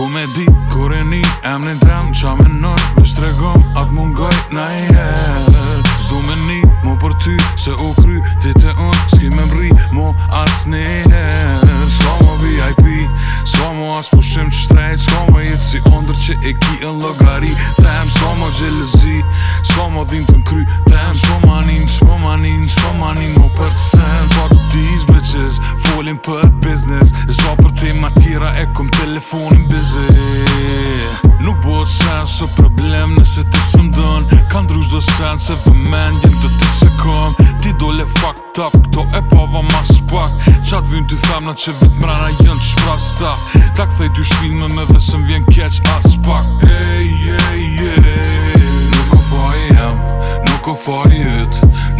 Ku me di, ku re ni, em një dhem, qa me nër Në shtregom, atë mund goj, na i helër Zdu me ni, mu për ty, se u kry, ti të unë Ski me mri, mu asë një helër Sko mu VIP, sko mu asë pushim që shtrejt Sko mu jetë si ondër që e ki e logari Tem, sko mu gjelëzi, sko mu din të në kry Tem, sko mu telefonin busy Nuk bot sen së problem nëse ti së më dënë Kanë drush do sen se vë mendjen të ti se Ti do le fuck top, këto e pava ma spak pak Qatë vëjnë të femna që vit mrana jënë shpra së ta këthej të shpinë me me dhe së më keq as pak Ej, ej, ej Nuk o fajë nuk o fajë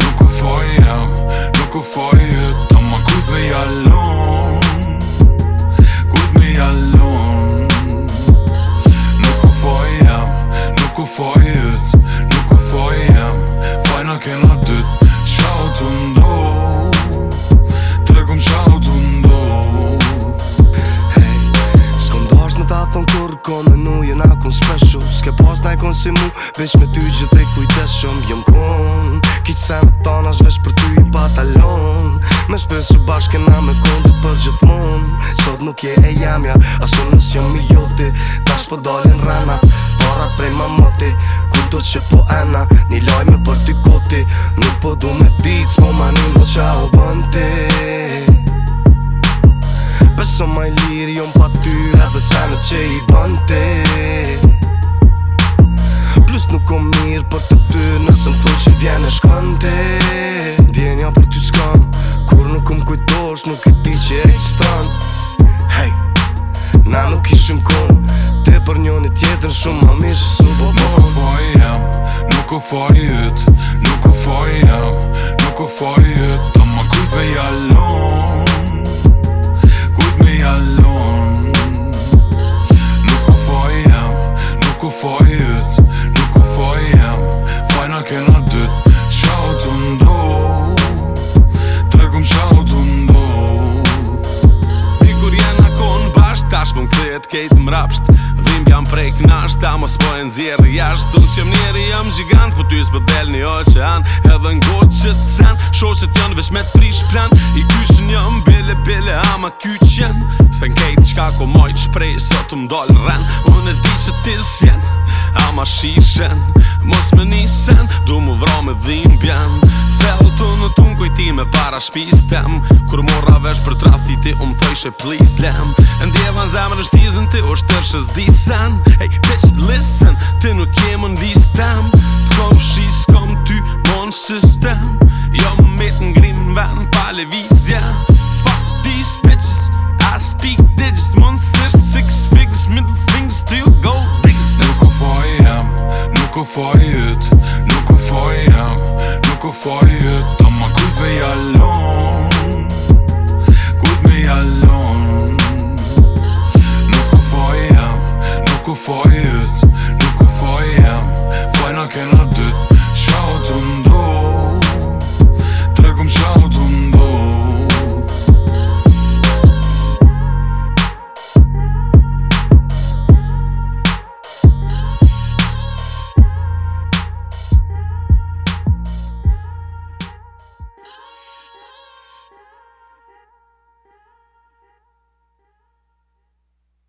Nuk o fajë nuk o fajë jëtë Ta ma kujt me jalon thon kur kome nu je na kon spesho Ske pas na e si mu Vesh me ty gjith dhe kujtes shum Jom kon Kiq se me tana shvesh për ty i batalon Me shpesu bashke na me kondit për gjith mon Sot nuk je e jamja Asun nës jom i joti Tash po dalin rana Fara prej mamati Kur do që po ena Ni lojme për ty koti Nuk po du me dit Smo mani mo qa o bënti Beso maj lirë jom pati që i banë te Plus nuk o mirë për të ty nësë më thonë që vjene shkanë te Djenja për ty s'kam kur nuk më kujtosh nuk e ti që e hey. Na nuk ishim kon te për njën e tjetër shumë më mirë që sunë po Nuk o fajë jam, nuk o fajë jëtë, nuk o fajë jam t'kejt m'rapsht, Dhim jam prej knasht, ta mos po e nëzirë jasht Tu në qëmë njeri jam gjigant, po ty s'po del një oqean Edhe n'go që të sen, shoshet janë vesh me t'prish plan I kyshën jam, bele bele ama kyqen Se n'kejt qka ko mojt shprej, so të m'dollë ren Unë e di që ti s'vjen, ama shishen Mos me nisen, du mu vro me dhim bjen me para shpis tem Kur morra vesh për trafti ti um thëjsh please lem Ndjevan zemër në shtizën ti është tërshës disen Hey bitch listen, ti nuk jemë në distem tem Tkom shis, kom ty mon system Jo më mit në grim në vet në pale vizja Fuck these bitches, I speak digits, mon sir six, feet